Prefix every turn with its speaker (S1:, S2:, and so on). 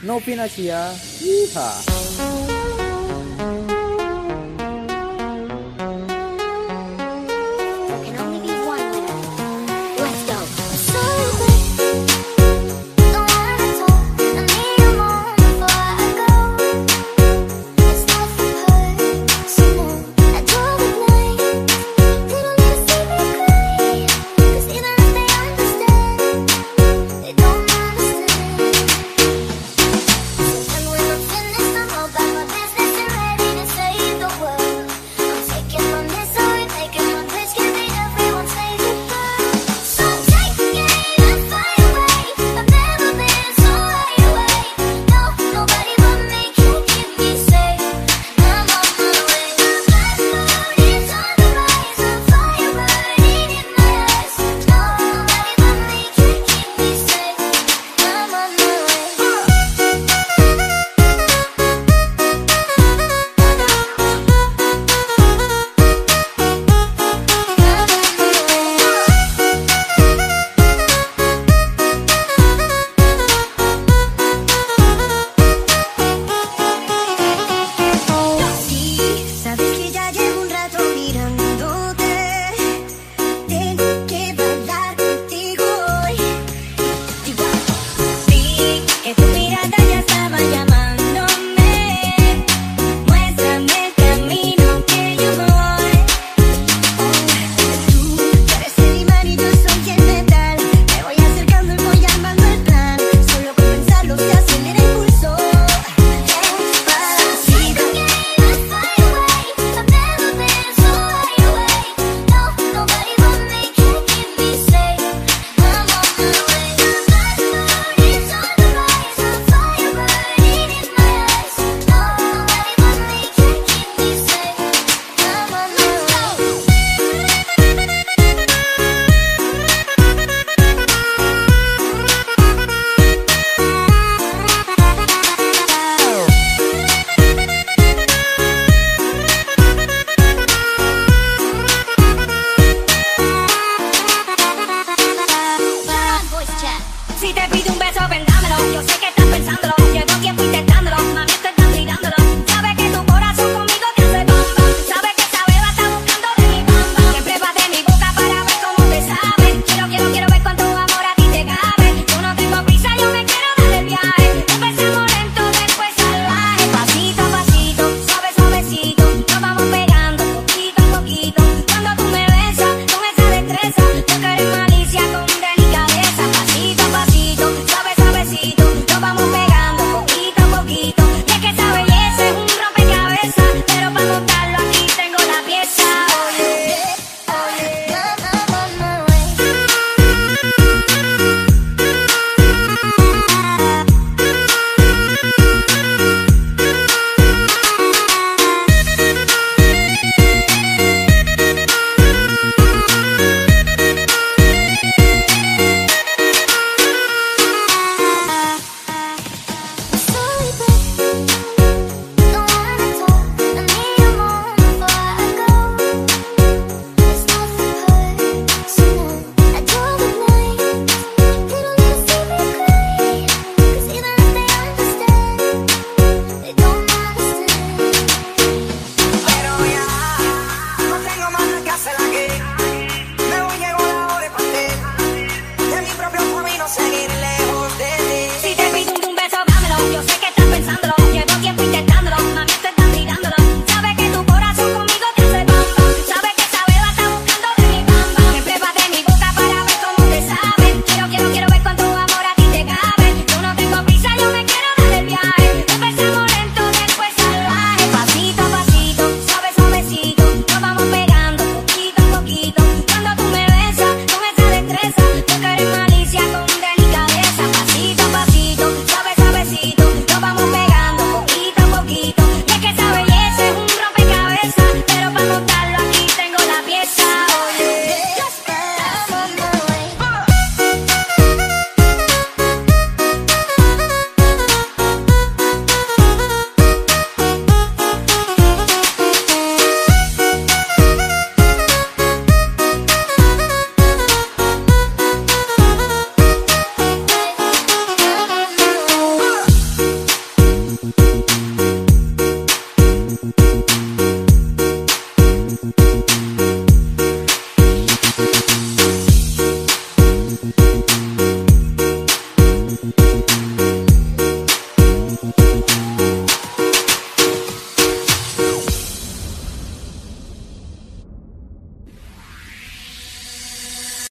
S1: No Novinasia. Yeehaw.